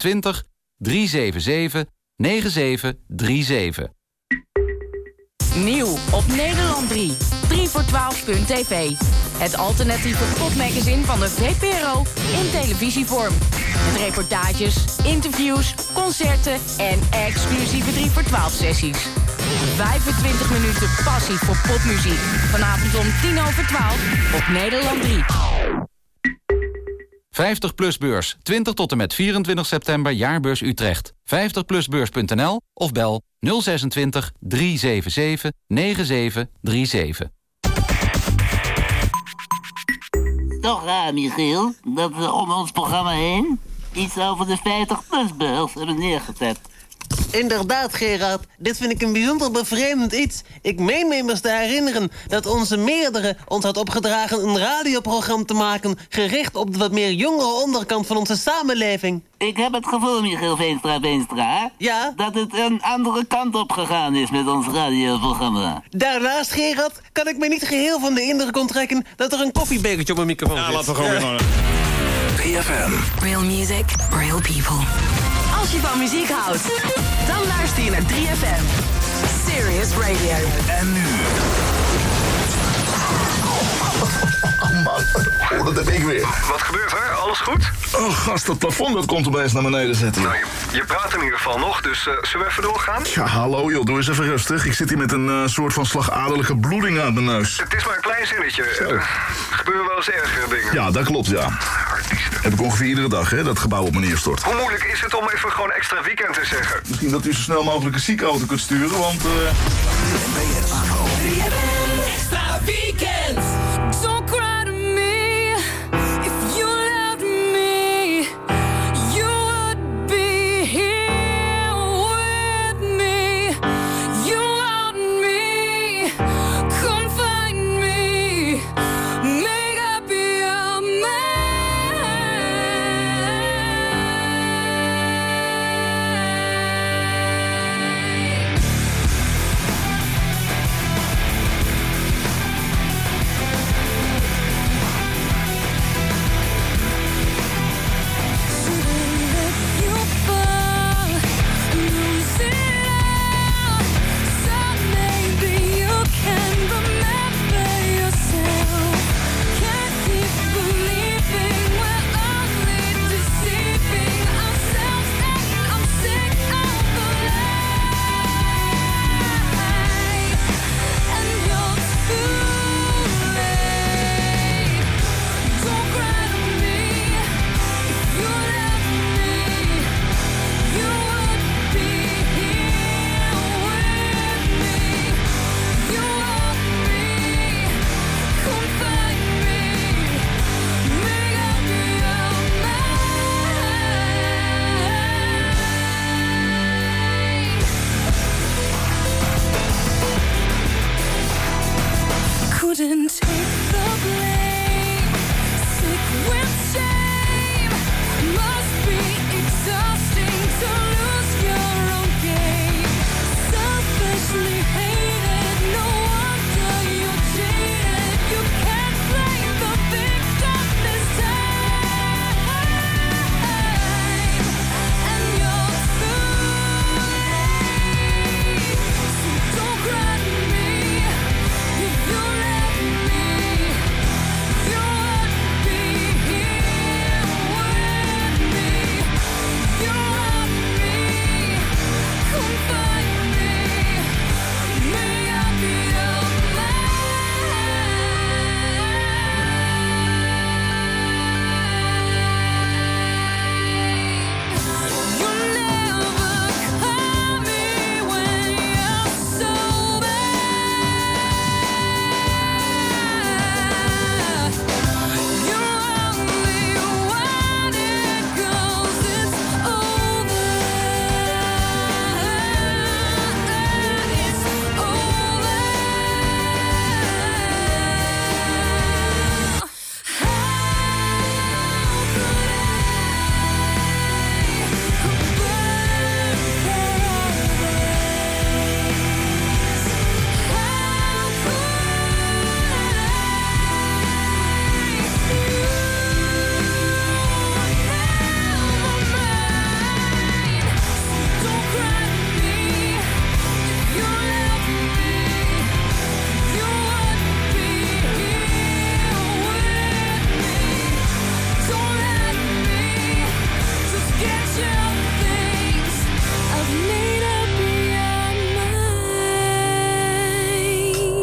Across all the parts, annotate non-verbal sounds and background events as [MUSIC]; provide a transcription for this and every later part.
20 377 9737. Nieuw op Nederland 3. 3 voor 12.tv. Het alternatieve popmagazine van de VPRO in televisievorm. Met reportages, interviews, concerten en exclusieve 3 voor 12 sessies. 25 minuten passie voor popmuziek. Vanavond om 10 over 12 op Nederland 3. 50 beurs. 20 tot en met 24 september jaarbeurs Utrecht. 50plusbeurs.nl of bel 026 377 9737. Toch raar, Michiel, dat we om ons programma heen iets over de 50-plus-beurs hebben neergezet. Inderdaad, Gerard. Dit vind ik een bijzonder bevreemdend iets. Ik meen me immers te herinneren dat onze meerdere ons had opgedragen... een radioprogramma te maken gericht op de wat meer jongere onderkant van onze samenleving. Ik heb het gevoel, Michiel Veenstra-Veenstra... Ja? dat het een andere kant op gegaan is met ons radioprogramma. Daarnaast, Gerard, kan ik me niet geheel van de indruk onttrekken... dat er een koffiebekertje op mijn microfoon Ja, zit. laten we gewoon weer. Real music, real people. Als je van muziek houdt, dan luister je naar 3FM. Serious Radio. En nu... [LAUGHS] Oh dat heb ik weer. Wat gebeurt er? Alles goed? Oh gast, dat plafond dat komt opeens naar beneden zetten. Nou, je, je praat in ieder geval nog, dus eh, zullen we even doorgaan? Ja, hallo joh, doe eens even rustig. Ik zit hier met een eh, soort van slagaderlijke bloeding aan mijn neus. Het is maar een klein zinnetje. Er gebeuren wel eens ergere dingen. Ja, dat klopt, ja. Artiesten. Heb ik ongeveer iedere dag, hè, dat gebouw op me neerstort. Hoe moeilijk is het om even gewoon extra weekend te zeggen? Misschien dat u zo snel mogelijk een ziekenauto kunt sturen, want... eh, Extra weekend!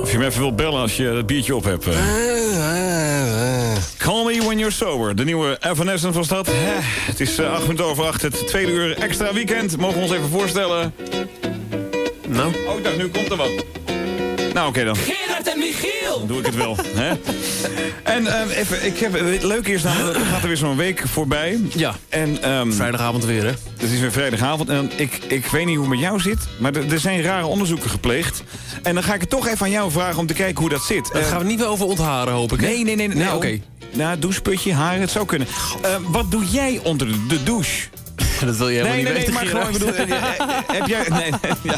Of je me even wilt bellen als je het biertje op hebt. eh. Call me when you're sober. De nieuwe Evanescence was dat. Hè, Het is eh, acht minuten over acht. Het tweede uur extra weekend. Mogen we ons even voorstellen? Nou, Oh, ik dacht, nu komt er wat. Nou, oké dan. Gerard en Michiel. Dan doe ik het wel. Hè? En eh, even, ik heb, het leuke is namelijk, er gaat er weer zo'n week voorbij. Ja. En, ehm, Vrijdagavond weer, hè? Het is weer vrijdagavond en ik, ik weet niet hoe het met jou zit... maar er, zijn rare onderzoeken gepleegd. En dan ga ik het toch even aan jou vragen om te kijken hoe dat zit. Daar Eh, gaan we niet meer over ontharen, hoop ik. hè? Nee, nee, nee. Nee, nou, oké. Nou, doucheputje, haar, het zou kunnen. Eh, wat doe jij onder de, de douche? [LAUGHS] Dat wil je helemaal Nee, nee, niet nee, weten, maar gewoon, bedoel, eh, eh, heb jij... [LAUGHS] Nee, nee, ja.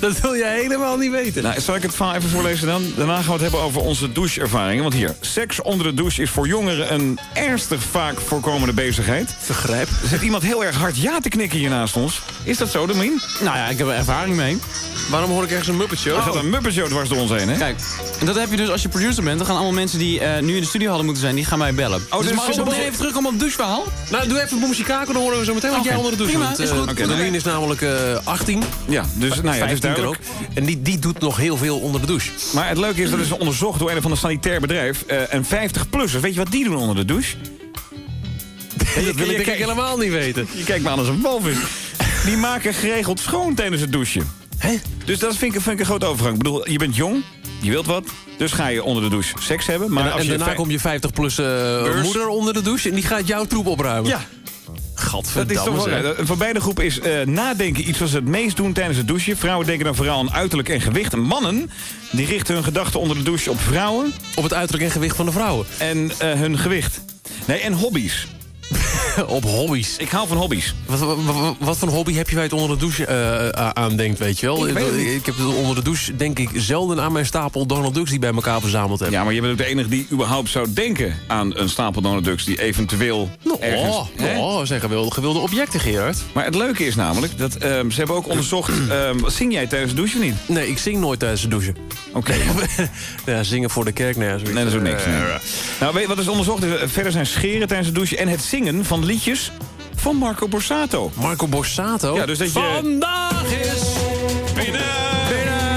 Dat wil jij helemaal niet weten. Nou, zal ik het verhaal even voorlezen dan? Daarna gaan we het hebben over onze doucheervaringen. Want hier, seks onder de douche is voor jongeren een ernstig vaak voorkomende bezigheid. Vergrijp. Er zit iemand heel erg hard ja te knikken hier naast ons. Is dat zo, Domien? Nou ja, ik heb er ervaring mee. Waarom hoor ik ergens een Muppet Show? Er gaat een Muppet Show dwars door ons heen, hè? Kijk, en dat heb je dus als je producer bent. Dan gaan allemaal mensen die eh, nu in de studio hadden moeten zijn, die gaan mij bellen. Oh, dus dus mag ik zo meteen even terugkomen op het doucheverhaal? Nou, doe even Boemsje Kaken, dan horen we zo meteen wat jij onder de douche prima, doet. is goed. Eh, Oké, Doreen is namelijk eh, 18. Ja, dus nou ja, dus 15 er duidelijk. ook. En die, die doet nog heel veel onder de douche. Maar het leuke is, dat is onderzocht door een van de sanitair bedrijf. eh en 50-plussers, weet je wat die doen onder de douche? [LAUGHS] dat wil ik denk ik kijkt- helemaal niet weten. Je kijkt me aan als een walvis. Die maken geregeld schoon tijdens het douchen. Hè? Dus dat vind ik, vind ik een grote overgang. Ik bedoel, je bent jong, je wilt wat, dus ga je onder de douche seks hebben. Maar En, als en je daarna komt je 50-plus moeder onder de douche... en die gaat jouw troep opruimen. Ja, dat Gadverdamme. is toch wel. Voor beide groepen is eh, nadenken iets wat ze het meest doen tijdens het douchen. Vrouwen denken dan vooral aan uiterlijk en gewicht. En mannen, die richten hun gedachten onder de douche op vrouwen Op het uiterlijk en gewicht van de vrouwen. en eh, hun gewicht. Nee, en hobby's. [LAUGHS] Op hobby's. Ik hou van hobby's. Wat, wat, wat- wat voor hobby heb je je het onder de douche eh, aan denkt, weet je wel? Ik weet ik heb het onder de douche, denk ik, zelden aan mijn stapel Donald Ducks die bij elkaar verzameld heb. Ja, maar je bent ook de enige die überhaupt zou denken aan een stapel Donald Ducks die eventueel ergens... Oh, Hè? oh, zijn gewilde, gewilde objecten, Gerard. Maar het leuke is namelijk dat ehm, ze hebben ook onderzocht... [CLEARS THROAT] ehm, zing jij tijdens het douchen of niet? Nee, ik zing nooit tijdens het douchen. Oké. [LAUGHS] ja, zingen voor de kerk, nee, zoiets. Nee, dat is ook niks. nee. Eh, Nou, weet je wat is onderzocht? is? Verder zijn scheren tijdens het douchen en het zingen van liedjes van Marco Borsato. Marco Borsato. Ja, dus dat je... Vandaag is... Binnen! Binnen!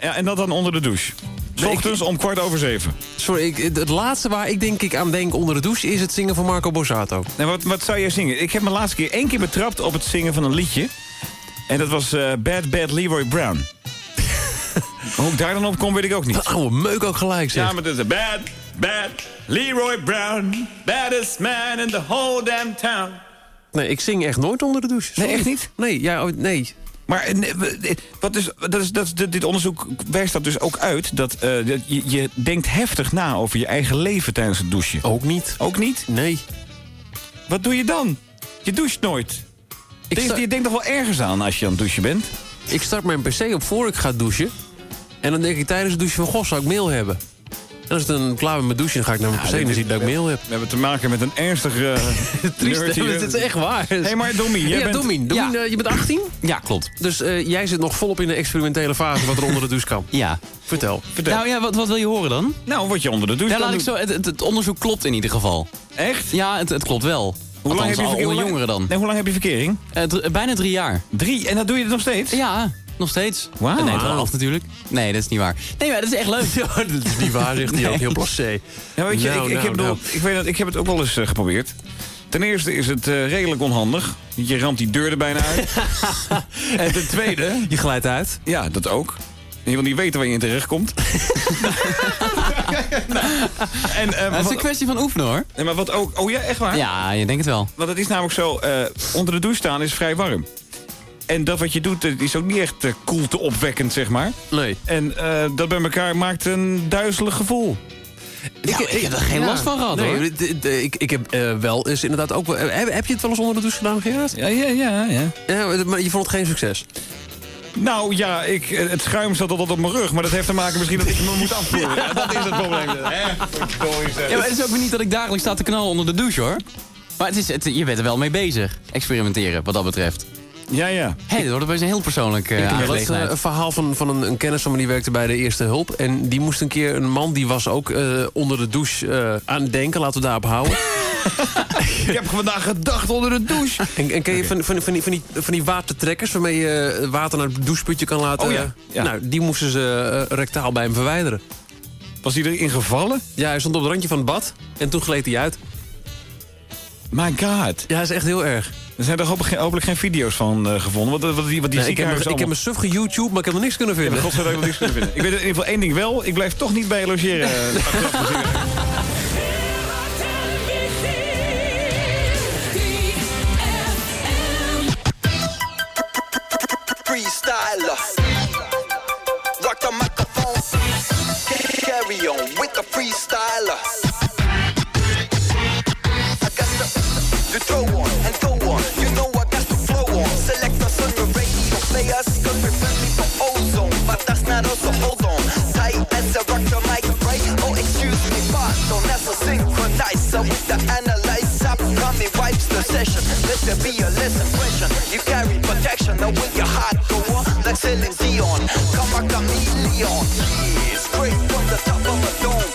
Ja, en dat dan onder de douche. Nee, ochtends om kwart over zeven. Sorry, ik, het laatste waar ik denk ik aan denk onder de douche... is het zingen van Marco Borsato. En wat, wat zou jij zingen? Ik heb me laatste keer één keer betrapt op het zingen van een liedje. En dat was eh, Bad Bad Leroy Brown. [LAUGHS] Hoe ik daar dan op kom, weet ik ook niet. Dat oude meuk ook gelijk, zeg. Ja, maar is Bad Bad Leroy Brown. Baddest man in the whole damn town. Nee, ik zing echt nooit onder de douche. Nee, Sorry. echt niet? Nee, ja, oh, nee. Maar eh, nee, eh, wat is, dat is, dat dit onderzoek wijst dat dus ook uit... dat, dat je, je denkt heftig na over je eigen leven tijdens het douchen. Ook niet. Ook niet? Nee. Wat doe je dan? Je doucht nooit. Ik, Denk- sta- je denkt toch wel ergens aan als je aan het douchen bent? ik start mijn pc op voor ik ga douchen. En dan denk ik tijdens het douchen van... Goh, zou ik mail hebben? En als ik dan klaar ben met douchen, dan ga ik naar mijn pc en dan zie ik dat ik mail heb. We hebben te maken met een ernstige... [LAUGHS] Triest, nerd hè? hier. Het is echt waar. Hé, hey, maar Domien, jij ja, bent... Domien. Domien, Ja. eh, je bent 18? Ja, klopt. Dus eh, jij zit nog volop in de experimentele fase wat er onder de douche kan. [LAUGHS] Ja. Vertel. Vertel. Nou ja, wat, wat wil je horen dan? Nou, wat je onder de douche Ja, kan laat ik zo, het, het, het onderzoek klopt in ieder geval. Echt? Ja, het, het klopt wel. Hoe lang, heb je, onder lang- jongeren dan. Nee, hoe lang heb je verkering? Eh, dr- bijna drie jaar. Drie. En dat doe je nog steeds? Ja, nog steeds. Wauw. Nee, wel af natuurlijk. Nee, dat is niet waar. Nee, maar dat is echt leuk. [LAUGHS] Ja, dat is niet waar, zegt hij ook. Heel blasé. Ja, weet je, Nou, ik, ik, nou, heb nou. ik, weet dat, ik heb het ook wel eens eh, geprobeerd. Ten eerste is het eh, redelijk onhandig. Je ramt die deur er bijna uit. [LAUGHS] en ten tweede... Je glijdt uit. Ja, dat ook. Je wil niet weten waar je in terecht komt. [LAUGHS] [LAUGHS] en, eh, Het is wat, een kwestie van oefenen hoor. nee, maar wat ook... Oh ja, echt waar? Ja, je denkt het wel. Want het is namelijk zo, eh, onder de douche staan is vrij warm. En dat wat je doet, eh, is ook niet echt uh, koelte opwekkend, zeg maar. Nee. En eh, dat bij elkaar maakt een duizelig gevoel. Ik, ik, heb er geen last van gehad nee, hoor. Ik, ik heb eh, wel eens inderdaad ook... Heb, heb je het wel eens onder de douche gedaan, Gerard? Ja, ja, ja, ja. Ja, maar je vond het geen succes. Nou ja, ik, het schuim zat altijd op mijn rug. Maar dat heeft te maken misschien dat ik me moet afvoeren. [LAUGHS] Ja, dat is het probleem. Hè? Verdorie, zeg. Ja, maar het is ook weer niet dat ik dagelijks sta te knallen onder de douche hoor. Maar het is, het, je bent er wel mee bezig. Experimenteren, wat dat betreft. Ja, ja. Hé, dat wordt opeens een heel persoonlijk eh Ja, dat is een verhaal van, van een, een kennis van me die werkte bij de eerste hulp. En die moest een keer, een man die was ook eh, onder de douche eh, aan het denken. Laten we daarop houden. [LAUGHS] Ik heb vandaag gedacht onder de douche. En, en ken je van, van, van, die, van, die, van die watertrekkers waarmee je eh, water naar het doucheputje kan laten? Oh ja, ja. Nou, die moesten ze rectaal bij hem verwijderen. Was hij erin gevallen? Ja, hij stond op het randje van het bad en toen gleed hij uit. My god. Ja, is echt heel erg. Er zijn er hopelijk geen, hopelijk geen video's van eh, gevonden. Wat, wat die, wat die Nee, ik, heb, me- ik heb me suf ge-YouTube, maar ik heb er niks kunnen allemaal... vinden. Ja, godzijdank wel niks kunnen vinden. Ik weet in ieder geval één ding wel. Ik blijf toch niet bij je logeren. [LAUGHS] wipes. Let there be a lesson question. You carry protection. Now when your heart go on, like Celine Dion. Come a chameleon. Yeah, straight from the top of a dome.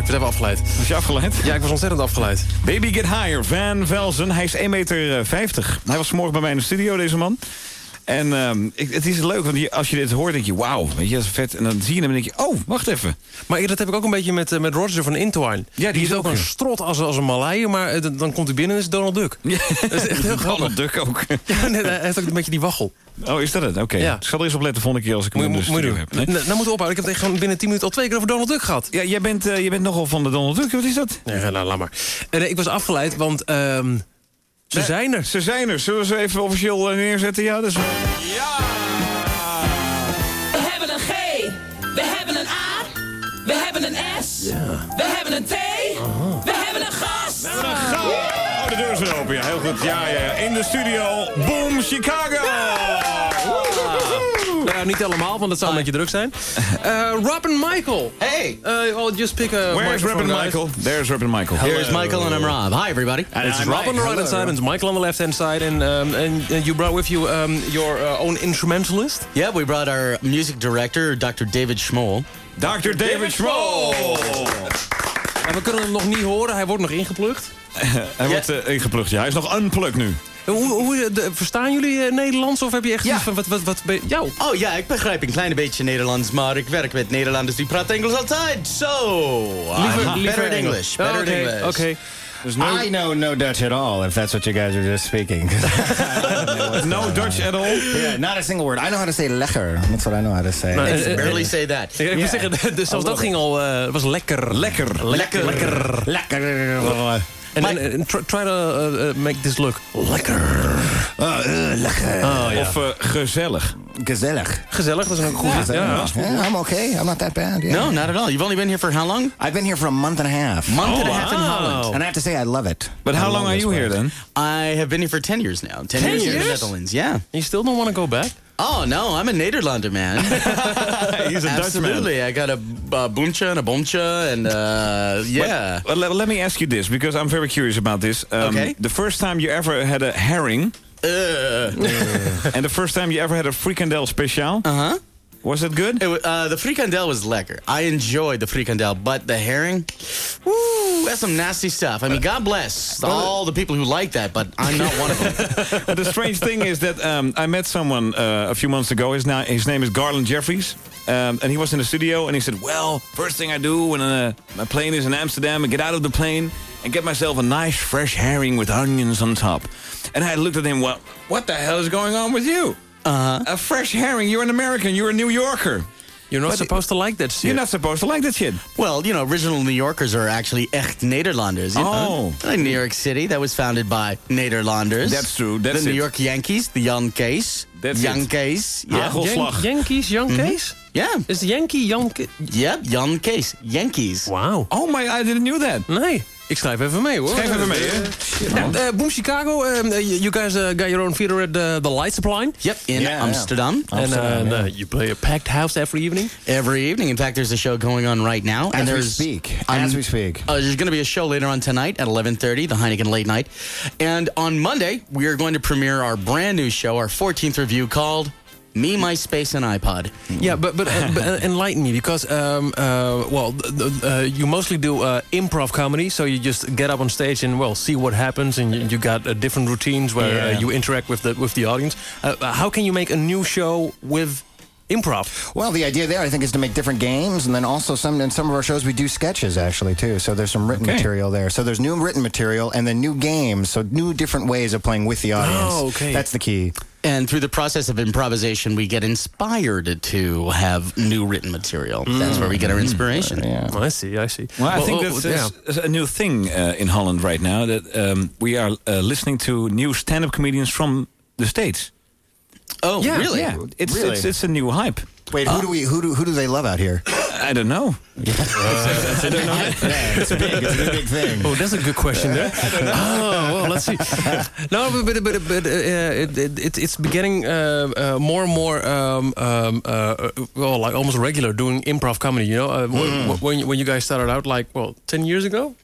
Ik was even afgeleid. Was je afgeleid? Ja, ik was ontzettend afgeleid. Baby Get Higher, Van Velzen. Hij is 1,50 meter. Hij was vanmorgen bij mij in de studio, deze man. En ehm, ik, het is leuk, want als je dit hoort, denk je... wauw, weet je, dat is vet. En dan zie je hem en denk je... oh, wacht even. Maar dat heb ik ook een beetje met, eh, met Roger van Intwine. Ja, die is is ook een strot als, als een Malaier, maar eh, dan komt hij binnen en is Donald Duck. Dat is echt heel [LAUGHS] grappig. Donald Duck ook. Ja, nee, hij heeft ook een beetje die waggel. Oh, is dat het? Oké. Ja. Ik zal er eens op letten volgende keer als ik hem Moet, in de moet doen. heb. Nee? Nou, nou moeten we ophouden. Ik heb het gewoon binnen 10 minuten al twee keer over Donald Duck gehad. Ja, jij bent, eh, je bent nogal van de Donald Duck. Wat is dat? Nee, nou, laat maar. En, eh, ik was afgeleid, want ehm, ze zijn er. Ze zijn er. Zullen we ze even officieel eh, neerzetten? Ja, dus... We hebben weer open. Ja, heel goed. Ja, ja, ja. In de studio. Boom, Chicago! Nou ja, niet helemaal, want het zou een beetje druk zijn. [LAUGHS] Eh Robin Michael. Hey! Uh, I'll just pick a Where's Robin guys. Michael? There's Robin Michael. Here's Michael and I'm Rob. Hi, everybody. It's Rob on the right hand side and it's Michael on the left hand side. And, um, and uh, you brought with you um, your uh, own instrumentalist. Yeah, we brought our music director, Dr. David Schmoll. Dr. David Schmoll! En we kunnen hem nog niet horen, hij wordt nog ingeplukt. [LAUGHS] Hij wordt eh, ingeplucht, ja. Hij is nog unplugged nu. Hoe, hoe, de- verstaan jullie eh, Nederlands of heb je echt Ja. iets van wat, wat, wat ben jou? Oh ja, ik begrijp een klein beetje Nederlands, maar ik werk met Nederlanders die praten Engels altijd. So, I'm better at English. Better at Oké, English. oké. Dus no, I know no Dutch at all, if that's what you guys are just speaking. [LAUGHS] no Dutch at all? yeah, not a single word. I know how to say lekker. That's what I know how to say. I eh, eh, barely say that. Ik moet zeggen, [LAUGHS] dus zelfs dat ging al, eh, was lekker. Lekker. Lekker. Lekker. lekker. En, en, en try, try to uh, uh, make this look lekker. Oh, uh, lekker. Oh, ja. Of eh, gezellig. Gezellig. Gezellig, dat is een goed. Ja, Yeah, yeah, I'm okay. I'm not that bad. Yeah. No, not at all. You've only been here for how long? I've been here for a month and a half. Month and a Oh, half in. Holland. And I have to say, I love it. But I how long are this you here then? I have been here for 10 years now. 10, years, in the years? Netherlands, yeah. You still don't want to go back? Oh, no, I'm a Nederlander, man. [LAUGHS] He's a Dutchman. Absolutely. I got a uh, boomcha and a boomcha, and uh, yeah. But let, let me ask you this, because I'm very curious about this. Um, Okay. The first time you ever had a herring, Uh, [LAUGHS] and the first time you ever had a frikandel speciaal, uh-huh. Was it good? It, uh, the frikandel was lekker. I enjoyed the frikandel, but the herring, woo, that's some nasty stuff. I mean, God bless all the people who like that, but I'm not one of them. [LAUGHS] But the strange thing is that um, I met someone uh, a few months ago. His, na- his name is Garland Jeffries. Um, and he was in the studio, and he said, "Well, first thing I do when uh, my plane is in Amsterdam, I get out of the plane and get myself a nice fresh herring with onions on top." And I looked at him. Well, what the hell is going on with you? Uh-huh. A fresh herring. You're an American. You're a New Yorker. You're not But- supposed to like that shit. You're not supposed to like that shit. Well, you know, original New Yorkers are actually echt Nederlanders. You know? Oh. Like New York City, that was founded by Nederlanders. That's true, that's the New it. York Yankees, the Jan Kees. That's Jan it. Kees. Yeah. Ah, Hagelslag. Yan- Yankees, Jan mhm. Kees? Yeah. Is Yankee Jan Kees? Yep, Jan Kees. Yankees. Wow. Oh my, I didn't know that. Nee, ik schrijf even mee hoor. Schrijf even mee, hè? Ja, uh, Boom Chicago, um, uh, you you guys uh, got your own theater at the, the Light Supply. Yep, in Yeah, Amsterdam. And, uh, and, uh, you play a packed house every evening. Every evening. In fact, there's a show going on right now. As and we there's, speak. Um, As we speak. Uh, there's going to be a show later on tonight at 11:30, the Heineken Late Night, and on Monday we are going to premiere our brand new show, our 14th review called "Me, MySpace, and iPod." Yeah, but but, uh, [LAUGHS] but uh, enlighten me because um, uh, well, th- th- uh, you mostly do uh, improv comedy, so you just get up on stage and well see what happens, and you, you got uh, different routines where Yeah. uh, you interact with the with the audience. Uh, how can you make a new show with improv? Well, the idea there, I think, is to make different games, and then also some in some of our shows we do sketches actually too. So there's some written Okay. material there. So there's new written material and then new games. So new different ways of playing with the audience. Oh, okay. That's the key. And through the process of improvisation, we get inspired to have new written material. That's where we get our inspiration. Yeah. I see, I see. Well, I think oh, that's, yeah. a new thing uh, in Holland right now. That um, we are uh, listening to new stand-up comedians from the states. Oh, Yeah, really? Yeah, it's Really? it's, it's a new hype. Wait, who do we who do who do they love out here? [COUGHS] I don't know. yeah, [LAUGHS] it's big. It's a big thing. Oh, that's a good question there. [LAUGHS] oh, well, let's see. [LAUGHS] No, but but but, but uh, it, it, it it's beginning uh, uh, more and more um, um, uh, well, like almost regular doing improv comedy. You know, uh, when, when you- when you guys started out, like well, ten years ago.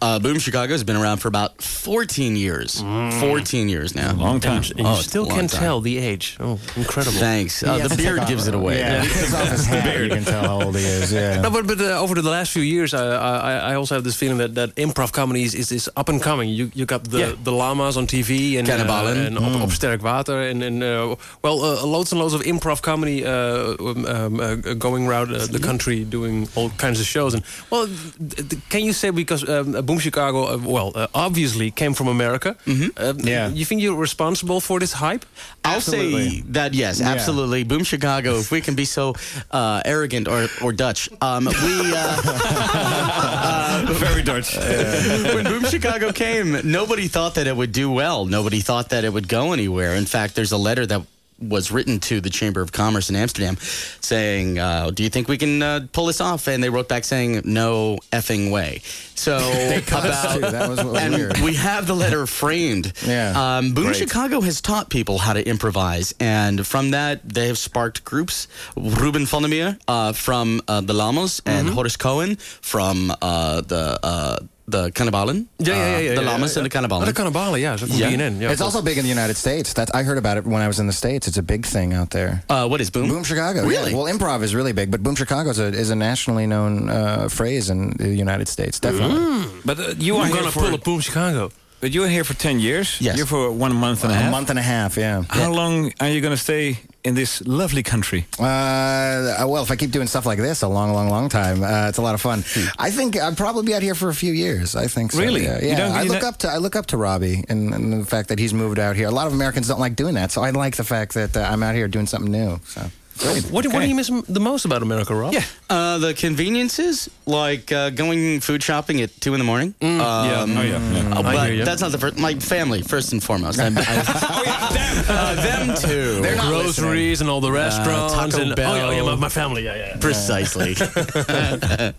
Uh, Boom Chicago has been around for about 14 years. 14 years now. Long time. And Oh, you still can't time. tell the age. Oh, incredible. Thanks. Uh, He the beard gives it away. Yeah, he takes [LAUGHS] off his hat. You can tell how old he is. Yeah. [LAUGHS] No, but, but uh, over the last few years, I, I, I also have this feeling that, that improv comedy is, is, is up and coming. You you got the, Yeah. the llamas on TV and, Cannibalen. uh, and op, op sterk water and, and uh, well, uh, loads and loads of improv comedy uh, um, um, uh, going around uh, the country doing all kinds of shows. And well, th- th- can you say because um, Boom Chicago, uh, well, uh, obviously came from America. Uh, Yeah. You think you're responsible for this hype? I'll say that yes, Yeah. absolutely. Boom Chicago. If we can be so uh, arrogant or, or Dutch, um, we uh, [LAUGHS] Very Dutch. [LAUGHS] when Boom Chicago came, nobody thought that it would do well. Nobody thought that it would go anywhere. In fact, there's a letter that was written to the Chamber of Commerce in Amsterdam saying, uh, Do you think we can uh, pull this off? And they wrote back saying, No effing way. So, [LAUGHS] us. That was what was and weird. we have the letter framed. Yeah. Um, Boom Great. Chicago has taught people how to improvise. And from that, they have sparked groups. Ruben der uh, from uh, the Mm-hmm. and Horace Cohen from uh, the. Uh, the Cannibalen. Yeah, yeah, yeah. yeah the yeah, Lamas yeah. and the Cannibalen. Oh, the Cannibalen, yeah. So from Yeah. BNN. Yeah, it's also big in the United States. That I heard about it when I was in the states. It's a big thing out there. Uh, what is Boom? Boom Chicago. Really? Yeah. Well, improv is really big, but Boom Chicago is a, is a nationally known uh, phrase in the United States. Definitely. But uh, you are here gonna for pull a Boom Chicago. But you were here for ten years. Yes. You're for one month and a A half. month and a half. Yeah. How long are you going to stay in this lovely country? Uh, well, if I keep doing stuff like this a long, long, long time, uh, it's a lot of fun. I think I'd probably be out here for a few years. I think so. Really? Yeah. Yeah. I look up to I look up to Robbie and, and the fact that he's moved out here. A lot of Americans don't like doing that, so I like the fact that uh, I'm out here doing something new. So. Great. What, do- what do you miss the most about America, Rob? Yeah. Uh, the conveniences, like uh, going food shopping at two in the morning. Um, yeah. Oh, yeah. yeah. uh, I but hear ya. that's not the first. My family, first and foremost. [LAUGHS] I'm, I, [LAUGHS] uh, them too. They're not groceries and all the restaurants. Taco and, Bell. Oh, yeah, yeah, my, my family, yeah, yeah. Precisely. [LAUGHS]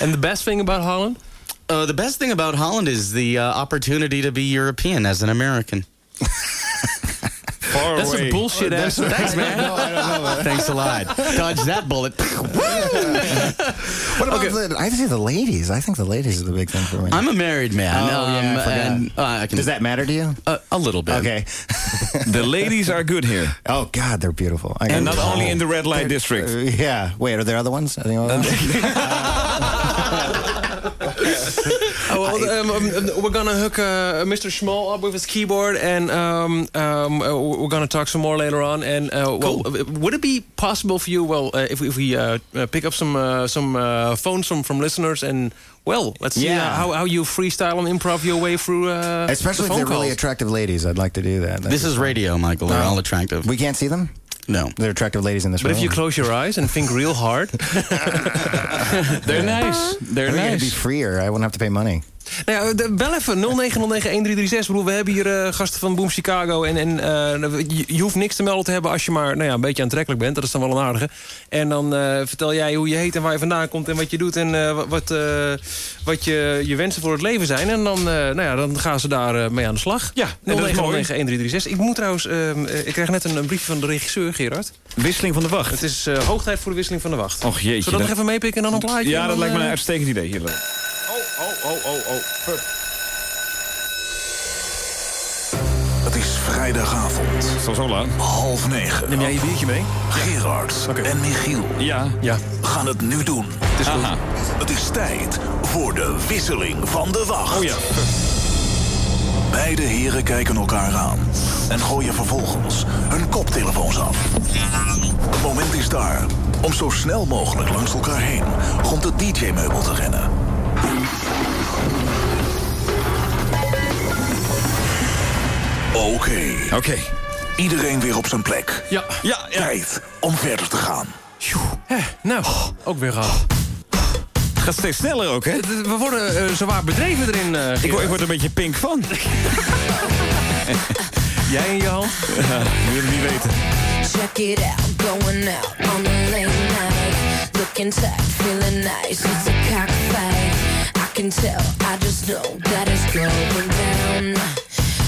And the best thing about Holland? uh, the best thing about Holland is the uh, opportunity to be European as an American. Far That's away. a bullshit answer. Thanks, man. No, I don't know. that. Thanks a lot. Dodge that bullet. [LAUGHS] What about the? I say the ladies. I think the ladies are the big thing for me. I'm a married man. Oh, yeah, I forgot. and uh, I can, Does that matter to you? uh, a little bit. Okay. [LAUGHS] The ladies are good here. oh God, they're beautiful. I And got- not only in the red light district. Uh, yeah. Wait, are there other ones? Are there other ones? Well, um, um, we're gonna hook uh, Mr. Small up with his keyboard, and um, um, uh, we're gonna talk some more later on. And uh, well, uh, would it be possible for you, well, uh, if we, if we uh, uh, pick up some uh, some uh, phones from, from listeners, and well, let's see Yeah. uh, how, how you freestyle and improv your way through. Uh, Especially the if they're really attractive ladies. I'd like to do that. This is radio, Michael. They're Oh. all attractive. We can't see them? No. They're attractive ladies in this But room. if you close your eyes and think real hard, [LAUGHS] They're nice. They're We're gonna nice. be freer. I wouldn't have to pay money. Nou ja, de- bel even 0909-1336. Ik bedoel, We hebben hier eh, gasten van Boom Chicago. En, en eh, je, je hoeft niks te melden te hebben als je maar nou ja, een beetje aantrekkelijk bent. Dat is dan wel een aardige. En dan eh, vertel jij hoe je heet en waar je vandaan komt en wat je doet. En wat, wat, wat je, je wensen voor het leven zijn. En dan, nou ja, dan gaan ze daar mee aan de slag. Ja, en dat is mooi. 0909-1336. Ik moet trouwens, ehm, eh, ik krijg net een, een briefje van de regisseur, Gerard. Wisseling van de wacht. Het is hoog tijd voor de wisseling van de wacht. Och jeetje. Zullen we nog dat- even meepikken en dan een plaatje? Ja, dat dan, lijkt me een uitstekend idee. Hier. Oh, oh, oh, oh. Het is vrijdagavond. Al zo lang? Half negen. Neem jij je biertje mee? Gerard en Michiel Ja. Ja. gaan het nu doen. Het is. Aha. Het is tijd voor de wisseling van de wacht. Oh ja. Beide heren kijken elkaar aan en gooien vervolgens hun koptelefoons af. Het moment is daar om zo snel mogelijk langs elkaar heen rond het DJ-meubel te rennen. Oké. Oké. Iedereen weer op zijn plek. Ja. Ja, ja. Tijd om verder te gaan. Hè, nou, ook weer gehad. Het gaat steeds sneller ook, hè? We worden eh, zwaar bedreven erin, eh Ik, ik word er een beetje pink van. [LAUGHS] Jij in je hand? Ja, je wil het niet weten. Check it out, going out on a late night. Looking tight, feeling nice. It's a cockfight. I can tell, I just know that it's going down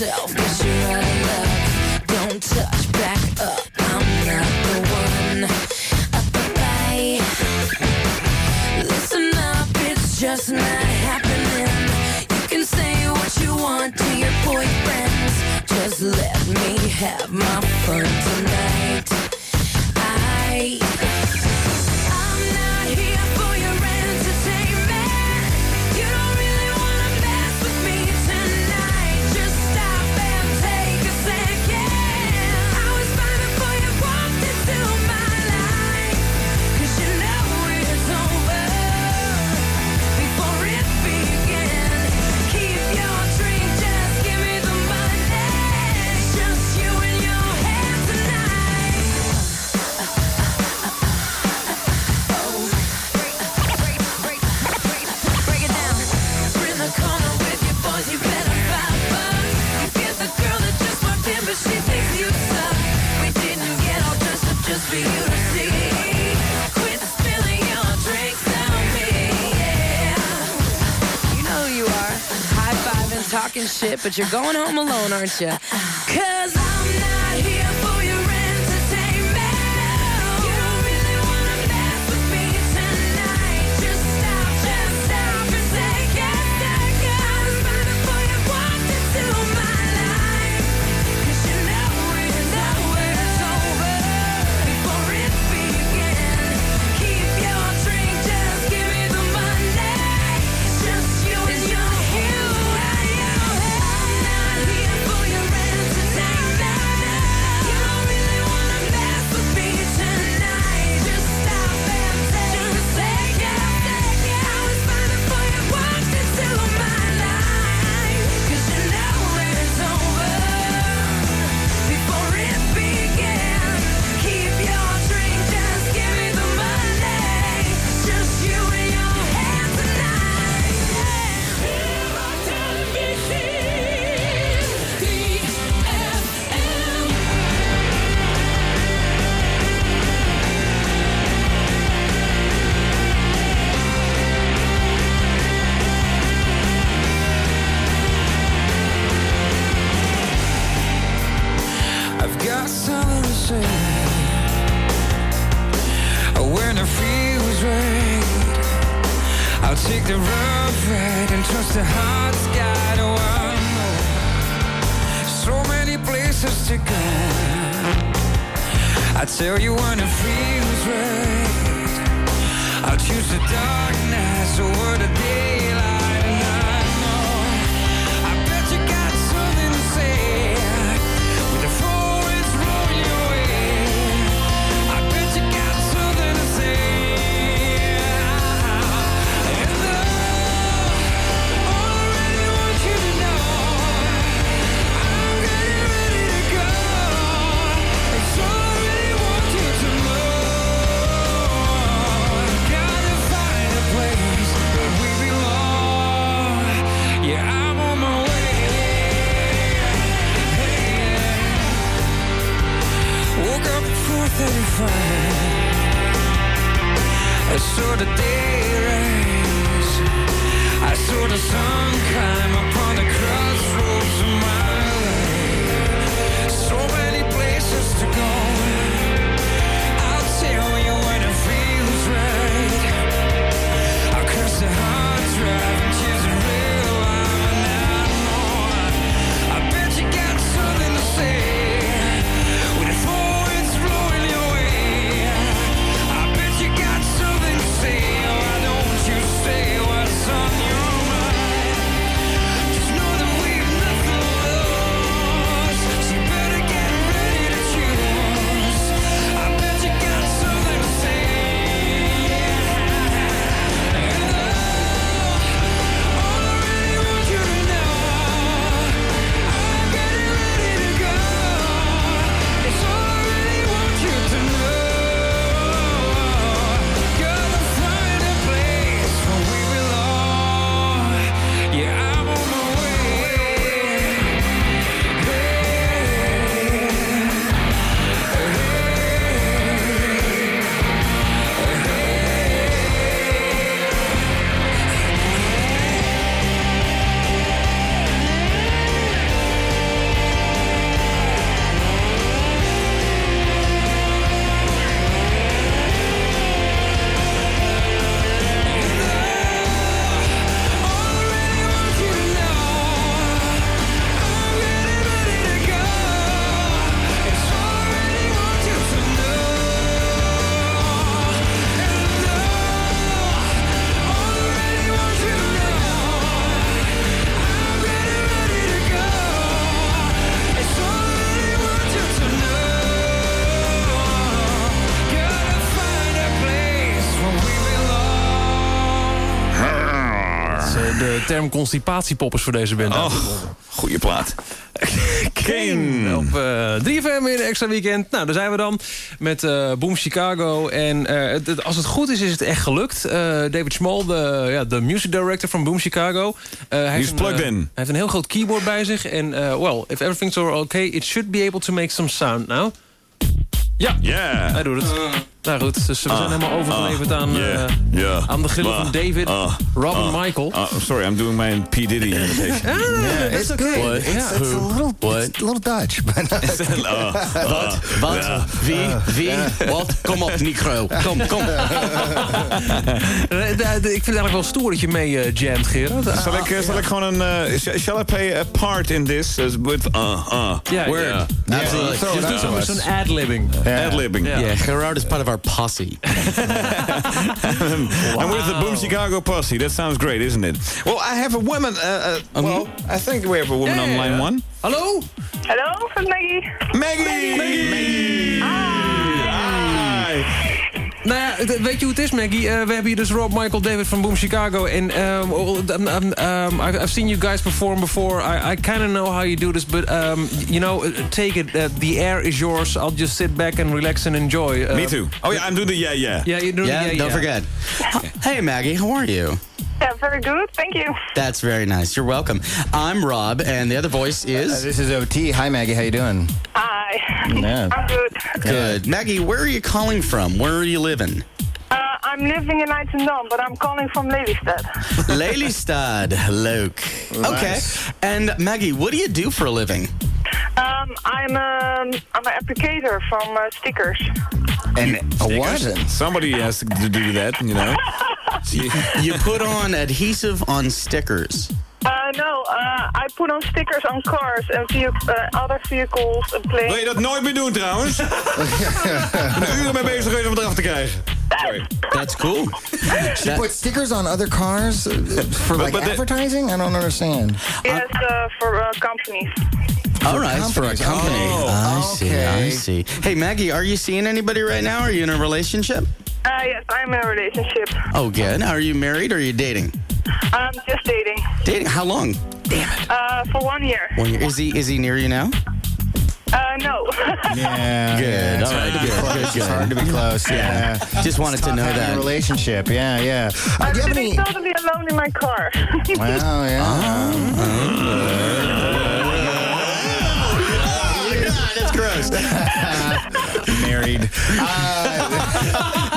yourself. But you're going home alone, aren't you? Term constipatiepoppers voor deze band. Oh, goede plaat. [LAUGHS] Kane op eh 3FM in een extra weekend. Nou, daar zijn we dan met eh, Boom Chicago. En eh, het- het- als het goed is, is het echt gelukt. Eh, David Small, de, ja, de music director van Boom Chicago. eh, hij heeft een, plugged in. Hij heeft een heel groot keyboard bij zich. En, eh, well, if everything's okay, it should be able to make some sound now. Ja, Yeah. hij doet het. Nou goed, dus we zijn Ah, helemaal overgeleverd ah, aan, yeah, eh, yeah. aan de grillen Ah, van David, ah, Rob en ah, Michael. ah, sorry, I'm doing my P. Diddy imitation. [LAUGHS] Yeah, it's good. What? It's, Yeah. it's a little, What? it's a little Dutch, [LAUGHS] but [LAUGHS] Ah, Wat? Wat? Wie? Wie? Wat? Kom op, Nicro. Kom, kom. Eh, ik vind het eigenlijk wel stoer dat je mee eh, jamt, Gerard. Zal ik, zal ik gewoon een... sh- shall I play a part in this? with, uh, uh. Ja, Word. ja. Absolutely. Dus doe zo'n ad-libbing. Ad-libbing. Ja. Yeah, Gerard is part of our posse. [LAUGHS] I'm with the Boom Chicago posse. That sounds great, isn't it? Well, I have a woman. Uh, uh, well, I think we have a woman Ja, on line ja. one. Hello, Hallo, van Maggie. Maggie! Maggie! Hi! Nou ja, het- weet je hoe het is, Maggie? Eh, we hebben hier dus Rob, Michael, David van Boom Chicago. En um, um, um, um, I've, I've seen you guys perform before. I, I kind of know how you do this, but um, you know, uh, take it. Uh, the air is yours. I'll just sit back and relax and enjoy. Uh, Me too. Oh yeah, I'm doing the yeah, yeah. Yeah, you're doing Yeah, yeah, don't yeah. forget. Hey, Maggie, how are you? Yeah, very good. Thank you. That's very nice. You're welcome. I'm Rob, and the other voice is... Uh, this is OT. Hi, Maggie. How you doing? Hi. Yeah. I'm good. Good. Maggie, where are you calling from? Where are you living? Uh, I'm living in Leidschendam, but I'm calling from Lelystad. [LAUGHS] Lelystad, Luke. Okay. And Maggie, what do you do for a living? Um, I'm um, I'm an applicator from uh, stickers. And a what? Somebody has to do that, you know. [LAUGHS] You put on adhesive on stickers. Uh, no, uh, I put on stickers on cars and vehi- uh, other vehicles and planes. Wil je dat nooit meer doen trouwens? [LAUGHS] Ik ben uren mee bezig geweest om het eraf te krijgen. Sorry. That's cool. [LAUGHS] She put stickers on other cars uh, for like but the- advertising? I don't understand. Yes, uh, for uh, companies. All right, for a company. Oh, I see. I see. Hey, Maggie, are you seeing anybody right now? Are you in a relationship? Uh, yes, I'm in a relationship. Oh, good. Are you married or are you dating? I'm just dating. Dating? How long? Uh, for one year. One year. Is he is he near you now? Uh, no. [LAUGHS] Yeah. Good. All right. it's All hard right, to be good, good, It's good. hard to be close. Yeah. Just wanted to know that. relationship. Yeah, yeah. Uh, I'm do you have sitting any? totally alone in my car. [LAUGHS] Wow, yeah. Married. [LAUGHS]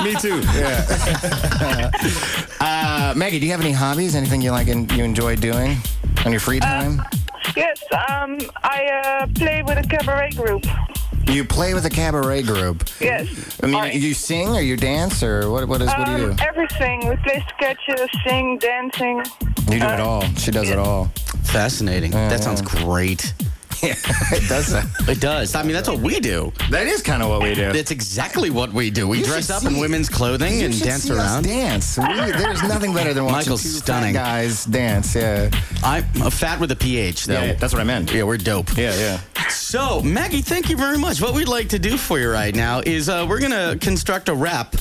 Uh, Me too. yeah. uh, Maggie, do you have any hobbies? Anything you like and you enjoy doing on your free time? yes, um, I uh, play with a cabaret group. you play with a cabaret group. Yes. I mean, I- you sing or you dance or what? What is? What do you Um, do? everything. We play sketches, sing, dancing. You do uh, it all. She does it all. Fascinating. that sounds great. Yeah, [LAUGHS] it does. that. It does. I mean, that's what we do. That is kind of what we do. That's exactly what we do. We You dress should up in women's clothing You and dance see us around. dance. We, there's nothing better than watching Michael's two stunning. fat guys dance. Yeah. I'm a fat with a PH, though. Yeah, yeah, that's what I meant. Yeah, we're dope. Yeah, yeah. So, Maggie, thank you very much. What we'd like to do for you right now is uh, we're going to construct a rap.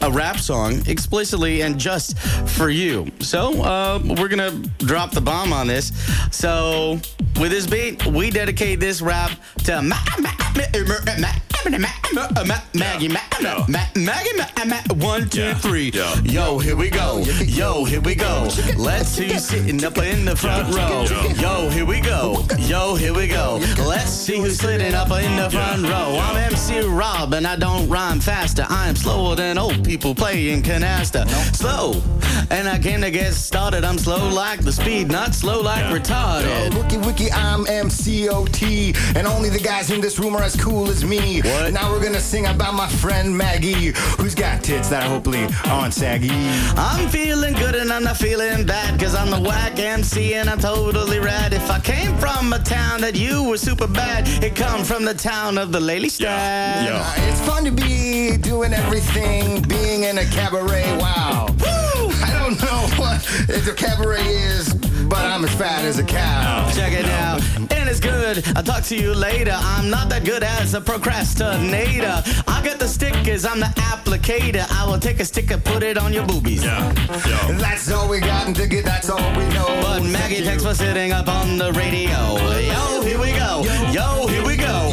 A rap song explicitly and just for you. So, uh, we're gonna drop the bomb on this. So, with this beat, we dedicate this rap to Ma- Ma- Ma- Ma- Ma- Ma- Ma- Maggie. Ma- Ma- Ma- Maggie. Ma- Ma- One, two, three. Yo, here we go. Yo, here we go. Let's see you sitting up in the front row. Yo, here we go. Yo, here we go. Let's see who's sitting up in the front row. I'm MC Rob and I don't rhyme faster. I'm slower than old people playing canasta. Slow, and I came to get started. I'm slow like the speed, not slow like retarded. Wiki wiki, I'm MCOT, and only the guys in this room are as cool as me. What? Now we're gonna sing about my friend Maggie, who's got tits that hopefully aren't saggy. I'm feeling good and I'm not feeling bad Cause I'm the whack MC and I'm totally rad If I came from a town that you were super bad It come from the town of the Lely Stad Uh, it's fun to be doing everything, being in a cabaret. Wow. I don't know [LAUGHS] what the cabaret is, but I'm as fat as a cow. Check it out, and it's good. I'll talk to you later. I'm not that good as a procrastinator. I got the stickers, I'm the applicator. I will take a sticker, put it on your boobies. That's all we got, and to get that's all we know. But Maggie, thanks for sitting up on the radio. Yo, here we go. Yo, here we go.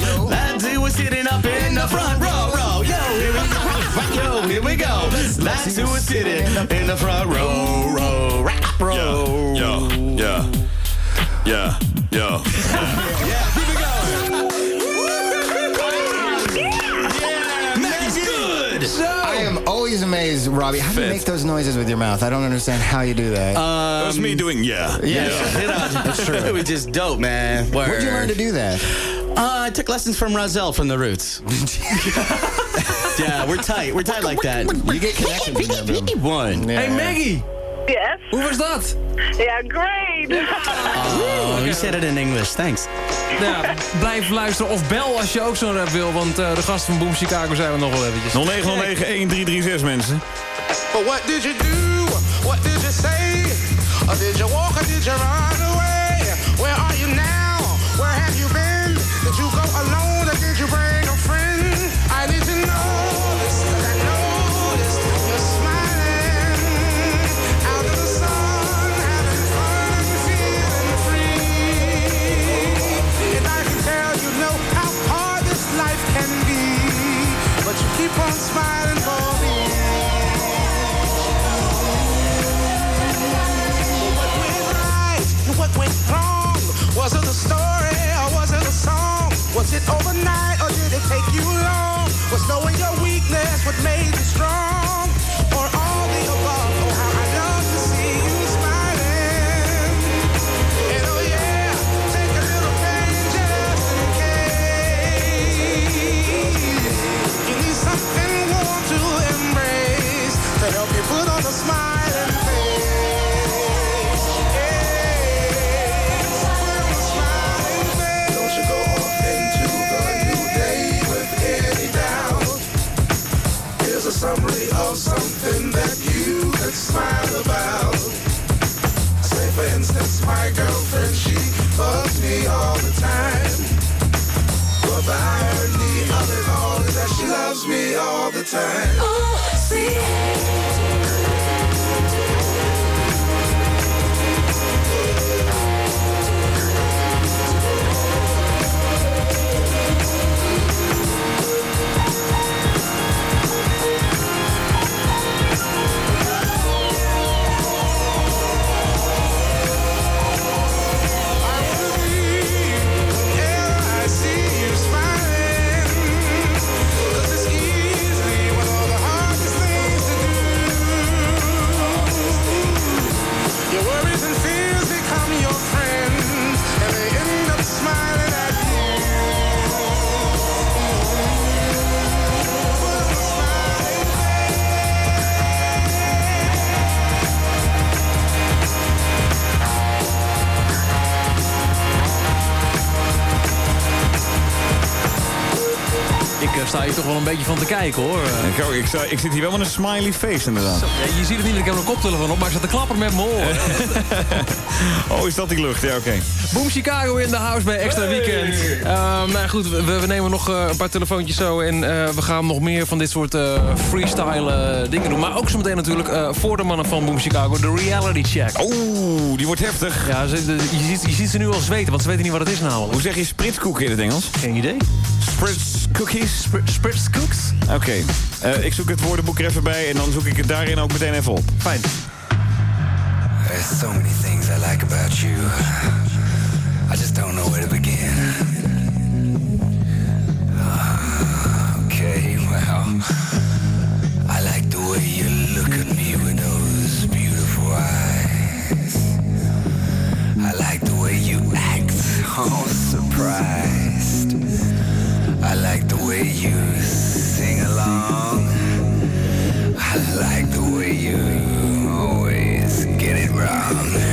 Dude was sitting up in the front row. row. Yo, here we go. Yo, here we go. Who was sitting in the front row. Row, rap, row. Yo, yeah, yo. yeah, yo. Maggie's good. I am always amazed, Robbie. How do you Fit. make those noises with your mouth? I don't understand how you do that. that was me doing yeah. yeah, That's true. It was just dope, man. Where'd you learn to do that? Uh, I took lessons from Rozelle from The Roots. [LAUGHS] yeah, we're tight. We're tight like that. You get connections in there, bro. One. Hey Maggie, Yes. hoe was dat? Yeah, great. Oh, you said it in English. Thanks. Nou ja, blijf luisteren of bel als je ook zo'n rap wil, want eh, de gasten van Boom Chicago zijn we nog wel eventjes. 0909-1336 mensen. But what did you do? What did you say? Or did you walk or did you run wel een beetje van te kijken hoor. Ik, ook, ik, ik zit hier wel met een smiley face inderdaad. ja, je ziet het niet, ik heb een koptelefoon op, maar ik zat te klappen met mijn oren. [LAUGHS] Oh, is dat die lucht? Ja, oké. Boom Chicago in de house bij Extra Weekend. Uh, maar goed, we, we nemen nog eh, een paar telefoontjes zo. En eh, we gaan nog meer van dit soort eh, freestyle dingen doen. Maar ook zometeen natuurlijk eh, voor de mannen van Boom Chicago, de reality check. Oeh, die wordt heftig. Ja, ze, de- je, ziet, je ziet ze nu al zweten, want ze weten niet wat het is namelijk. Hoe zeg je spritskoek in het Engels? Geen idee. Spritz cookies? Spritz cooks? Oké. Eh, ik zoek het woordenboek er even bij en dan zoek ik het daarin ook meteen even op. Fijn. There's so many things I like about you. I just don't know where to begin. Ah, Okay, well, I like the way you look at me with those beautiful eyes. I like the way you act, [LAUGHS] all surprised. I like the way you sing along. I like the way you always get it wrong.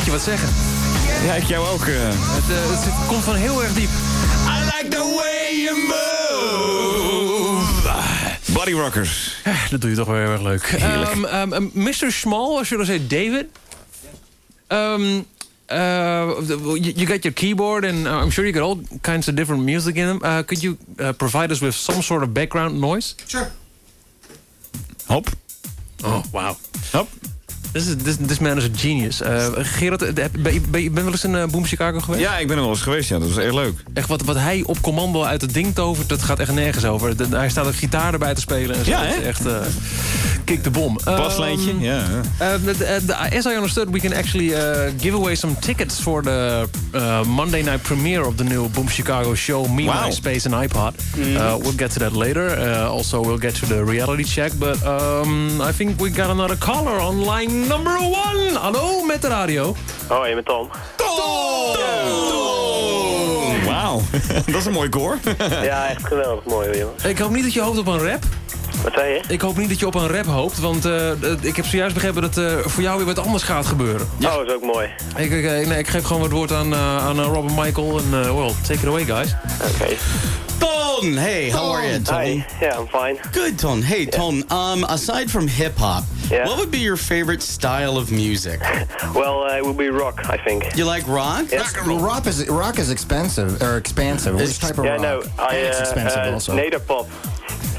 Moet je wat zeggen? Ja, ik jou ook. eh. Het, eh, het zit- komt van heel erg diep. I like the way you move. Body Rockers. Dat doe je toch wel heel erg leuk. Heerlijk. Um, um, um, Mr. Small, should I say David? Um, uh, you, you got your keyboard, and uh, I'm sure you got all kinds of different music in them. Uh, could you uh, provide us with some sort of background noise? Sure. Hop. Oh, wow. Hop. This, is, this, this man is a genius. Eh, Gerard, eh, ben je, ben je wel eens in eh, Boom Chicago geweest? Ja, ik ben er wel eens geweest, ja. Dat was echt leuk. Echt wat, wat hij op commando uit het ding tovert, dat gaat echt nergens over. De- hij staat ook gitaar erbij te spelen. En zo. Ja, hè? echt uh, kick de bom. Baslijntje, Um, ja. Uh, as I understood, we can actually uh, give away some tickets for the uh, Monday night premiere of the new Boom Chicago show, Me, Wow. MySpace, and iPod. Uh, we'll get to that later. Uh, also, we'll get to the reality check. But um, I think we got another caller on line number one. Hallo, met de radio. Hoi, met Tom. Wauw, [LAUGHS] dat is een mooi koor. ja, echt geweldig mooi, hoor, jongen. Ik hoop niet dat je hoopt op een rap. Wat zei je? Ik hoop niet dat je op een rap hoopt, want uh, ik heb zojuist begrepen dat uh, voor jou weer wat anders gaat gebeuren. Oh, dat is ook mooi. Ik, ik, nee, ik geef gewoon wat woord aan, uh, aan Robert Michael en well, take it away, guys. Okay. Ton, hey, how are you, Ton? Hi, yeah, I'm fine. Good, Ton. Hey, Ton. Um, aside from hip hop, Yeah. what would be your favorite style of music? [LAUGHS] Well, uh, it would be rock, I think. You like rock? Yes. Rock is rock is expensive or expansive. Which type of yeah, rock? no, I, it's uh, expensive uh, also. Nader pop.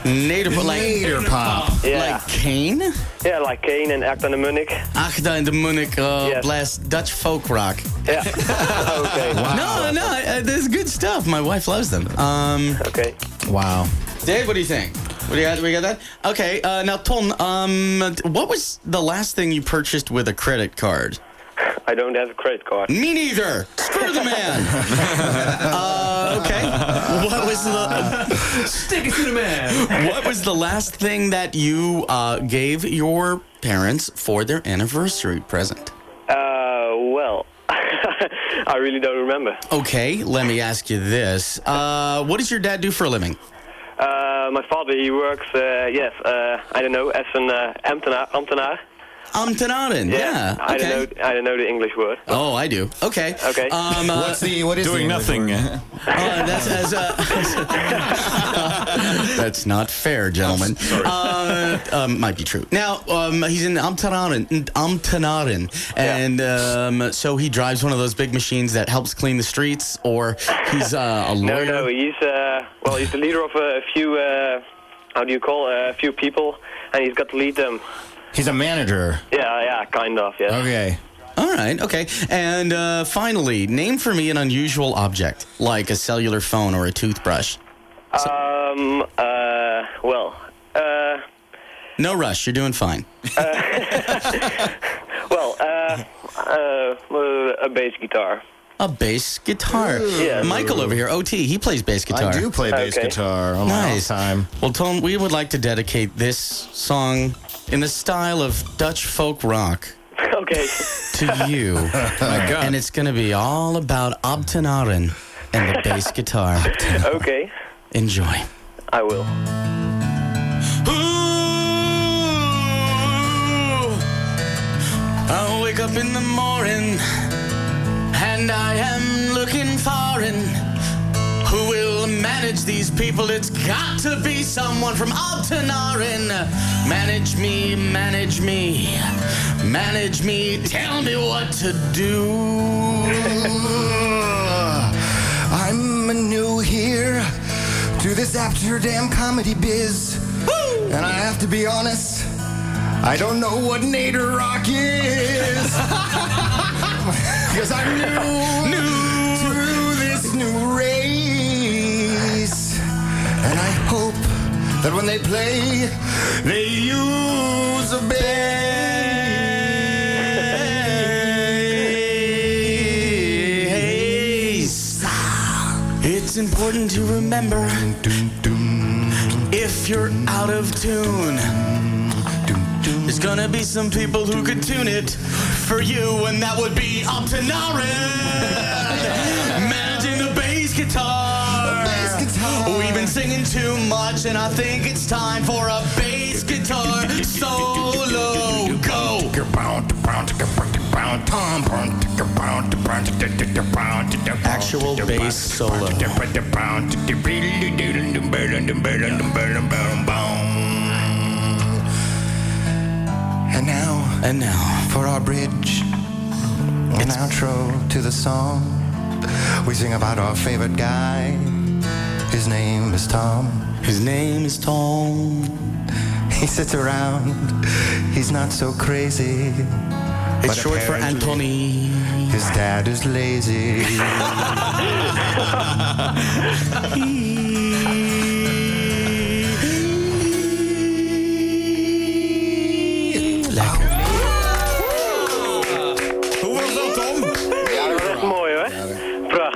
Nader pop, like Nader pop. Yeah. Like Kane? Yeah, like Kane and Acta de Munnik. Achta in de Munich uh, Yes. blast Dutch folk rock. Yeah. [LAUGHS] okay. [LAUGHS] No, no, uh, this is good stuff. My wife loves them. Um, Okay. Wow. Dave, what do you think? What do you got? We got that? Okay. Uh, now, Ton, um, what was the last thing you purchased with a credit card? I don't have a credit card. Me neither. Screw the man. [LAUGHS] uh, okay. What was the Stick it to the man. What was the last thing that you uh, gave your parents for their anniversary present? Uh, well, [LAUGHS] I really don't remember. Okay, let me ask you this. Uh, what does your dad do for a living? Uh, my father, he works, uh, yes, uh, I don't know, as an uh, ambtenaar. Ambtenaar. Amtenaden, yeah. I okay. don't know. I don't know the English word. Oh, I do. Okay. Okay. Um, uh, What's the what is Doing the nothing. [LAUGHS] uh, that's, as, uh, [LAUGHS] that's not fair, gentlemen. Uh, um, might be true. Now, um, he's in Amtenaden, Amtenaden, and um, so he drives one of those big machines that helps clean the streets, or he's uh, a [LAUGHS] No, lawyer. no, he's uh, well, he's the leader of a, a few. Uh, how do you call uh, a few people, and he's got to lead them. He's a manager. Yeah, yeah, kind of, yeah. Okay. All right, okay. And uh, finally, name for me an unusual object, like a cellular phone or a toothbrush. Um, uh, well, uh, No rush, you're doing fine. [LAUGHS] well, uh, uh, uh, a bass guitar. A bass guitar. Yeah. Michael over here, OT, he plays bass guitar. I do play bass Okay. guitar on my off Nice. time. Well, Tom, we would like to dedicate this song in the style of Dutch folk rock [LAUGHS] okay. to you. [LAUGHS] My God. And it's going to be all about Abtenaren and the bass [LAUGHS] guitar. okay, Enjoy. I will. I wake up in the morning and I am looking foreign. Who will manage these people? It's got to be someone from Altenarin. Manage me, manage me, manage me. Tell me what to do. [LAUGHS] I'm new here to this Amsterdam comedy biz. And I have to be honest, I don't know what Nader Rock is. [LAUGHS] [LAUGHS] Because I'm new, to that when they play, they use a bass. It's important to remember if you're out of tune. There's gonna be some people who could tune it for you, and that would be up. Managing the bass guitar. We've been singing too much, and I think it's time for a bass guitar solo. Go. Actual bass solo. And now, and now, for our bridge, an outro to the song, we sing about our favorite guy. His name is Tom. His name is Tom. He sits around, he's not so crazy. It's But short for Anthony. His dad is lazy. [LAUGHS] [LAUGHS]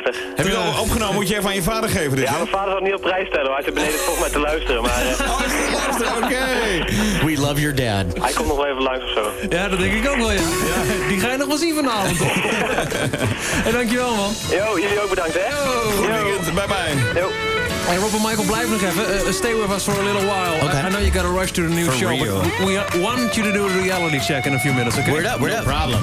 Prachtig. Heb je het al opgenomen? Moet je even aan je vader geven dit, Ja, hè? mijn vader zal het niet op prijs stellen, maar hij zit beneden volgens mij te luisteren. Maar eh, [LAUGHS] Oké. We love your dad. hij komt nog wel even langs of zo. Ja, dat denk ik ook wel, ja. Die ga je nog wel zien vanavond. [LAUGHS] en dankjewel, man. Yo, jullie ook bedankt hè. Goed weekend. Bye bye. Yo. Hey, Rob en Michael, blijf nog even. Uh, stay with us for a little while. Okay. I, I know you got to rush to the new For show, real. but we, we want you to do a reality check in a few minutes, okay? Word up, word no up. problem.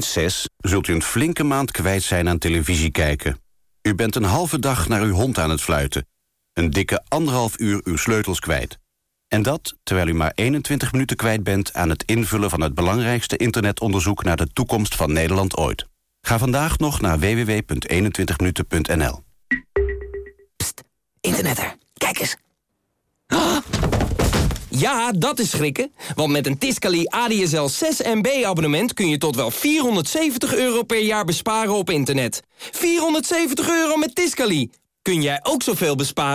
2006 zult u een flinke maand kwijt zijn aan televisie kijken. U bent een halve dag naar uw hond aan het fluiten. Een dikke anderhalf uur uw sleutels kwijt. En dat terwijl u maar 21 minuten kwijt bent aan het invullen van het belangrijkste internetonderzoek naar de toekomst van Nederland ooit. Ga vandaag nog naar www.21minuten.nl. Internetter, kijk eens. Ah! Ja, dat is schrikken. Want met een Tiscali ADSL 6 MB abonnement kun je tot wel 470 euro per jaar besparen op internet. 470 euro met Tiscali. Kun jij ook zoveel besparen?